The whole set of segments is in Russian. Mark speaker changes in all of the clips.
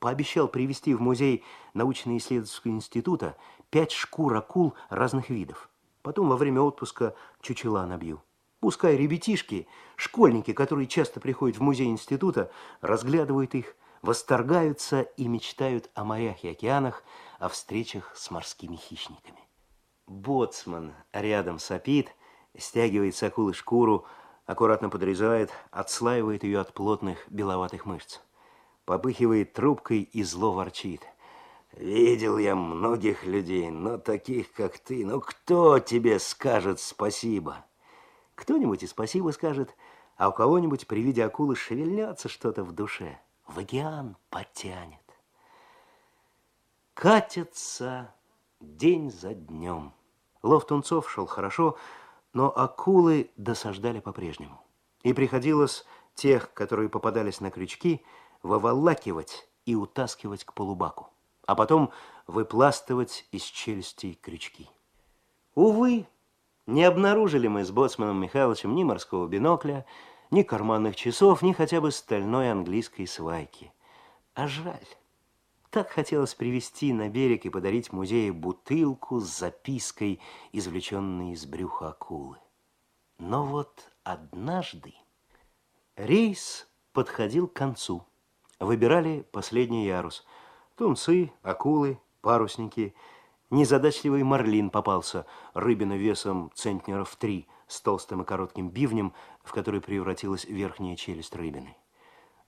Speaker 1: пообещал привезти в музей научно-исследовательского института пять шкур акул разных видов. Потом во время отпуска чучела набью. Пускай ребятишки, школьники, которые часто приходят в музей института, разглядывают их, восторгаются и мечтают о морях и океанах, о встречах с морскими хищниками. Боцман рядом сопит, стягивает с акулы шкуру, аккуратно подрезает, отслаивает ее от плотных беловатых мышц. Попыхивает трубкой и зло ворчит. Видел я многих людей, но таких, как ты, ну кто тебе скажет спасибо? Кто-нибудь и спасибо скажет, а у кого-нибудь при виде акулы шевельнется что-то в душе, в океан потянет. Катятся день за днем. Лов тунцов шел хорошо, но акулы досаждали по-прежнему. И приходилось тех, которые попадались на крючки, выволакивать и утаскивать к полубаку, а потом выпластывать из челюстей крючки. Увы, не обнаружили мы с боцманом Михайловичем ни морского бинокля, ни карманных часов, ни хотя бы стальной английской свайки. А жаль. Так хотелось привезти на берег и подарить музею бутылку с запиской, извлеченной из брюха акулы. Но вот однажды рейс подходил к концу. Выбирали последний ярус. Тунцы, акулы, парусники. Незадачливый марлин попался, рыбина весом центнеров три, с толстым и коротким бивнем, в который превратилась верхняя челюсть рыбины.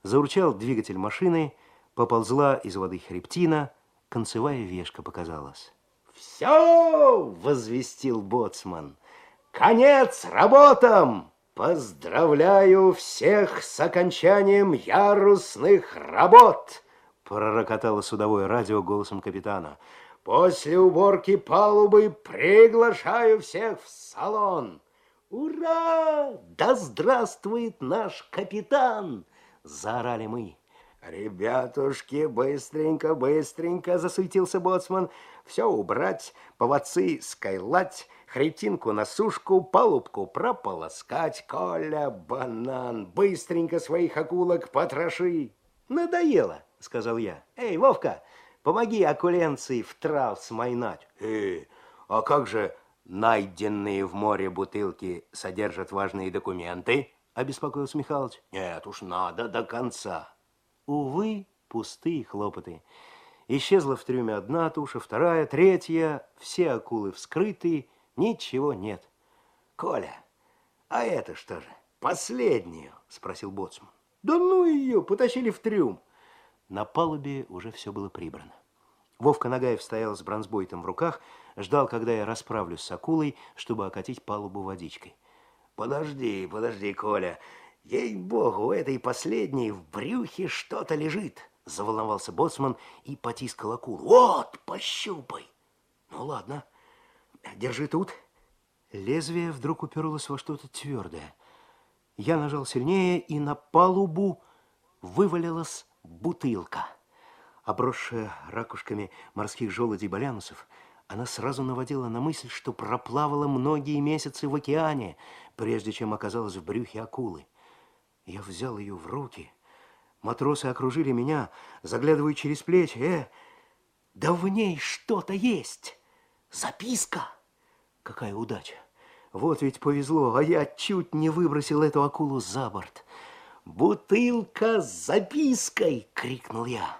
Speaker 1: Заурчал двигатель машины, Поползла из воды хребтина, концевая вешка показалась. «Все!» — возвестил боцман. «Конец работам! Поздравляю всех с окончанием ярусных работ!» Пророкотало судовое радио голосом капитана. «После уборки палубы приглашаю всех в салон!» «Ура! Да здравствует наш капитан!» — заорали мы. «Ребятушки, быстренько, быстренько!» – засуетился боцман. «Все убрать, поводцы скайлать, хретинку на сушку, палубку прополоскать. Коля, банан, быстренько своих акулок потроши!» «Надоело!» – сказал я. «Эй, Вовка, помоги акуленции в трав смайнать!» «Эй, а как же найденные в море бутылки содержат важные документы?» – обеспокоился Михалыч. «Нет уж, надо до конца!» Увы, пустые хлопоты. Исчезла в трюме одна туша, вторая, третья. Все акулы вскрыты, ничего нет. Коля, а это что же, последнюю? Спросил Боцман. Да ну ее, потащили в трюм. На палубе уже все было прибрано. Вовка Нагаев стоял с бронзбойтом в руках, ждал, когда я расправлюсь с акулой, чтобы окатить палубу водичкой. Подожди, подожди, Коля, Ей-богу, у этой последней в брюхе что-то лежит. Заволновался боцман и потискал акулу. Вот, пощупай. Ну ладно, держи тут. Лезвие вдруг уперлось во что-то твердое. Я нажал сильнее, и на палубу вывалилась бутылка. Обросшая ракушками морских желудей балянусов, она сразу наводила на мысль, что проплавала многие месяцы в океане, прежде чем оказалась в брюхе акулы. Я взял ее в руки. Матросы окружили меня, заглядывая через плечи. Э, да в ней что-то есть. Записка. Какая удача. Вот ведь повезло, а я чуть не выбросил эту акулу за борт. «Бутылка с запиской!» — крикнул я.